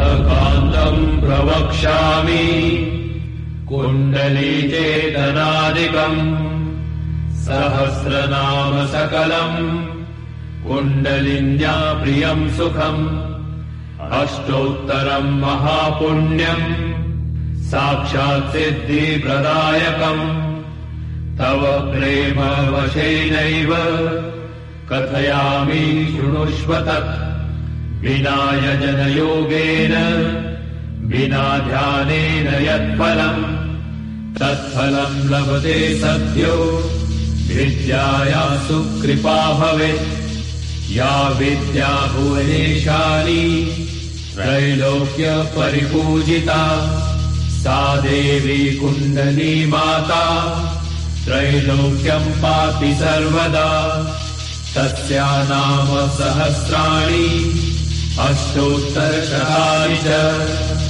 कान्तम् प्रवक्ष्यामि। कुण्डली चेतनादिकम् सहस्रनाम सकलम् कुण्डलिन्या प्रियम् सुखम् अष्टोत्तरम् महापुण्यम् साक्षात् सिद्धिप्रदायकम्। तव प्रेमवशेनैव कथयामि शृणुष्व तत् विना यजनयोगेन विना ध्यानेन यत्फलम् तत्फलम् लभते सद्यो। विद्याया सुकृपा भवेत् या विद्या भुवनेशाली त्रैलोक्यपरिपूजिता सा देवी कुण्डली माता त्रैलोक्यम् पाति सर्वदा। तस्या नाम सहस्राणि अष्टोत्तरशतानि च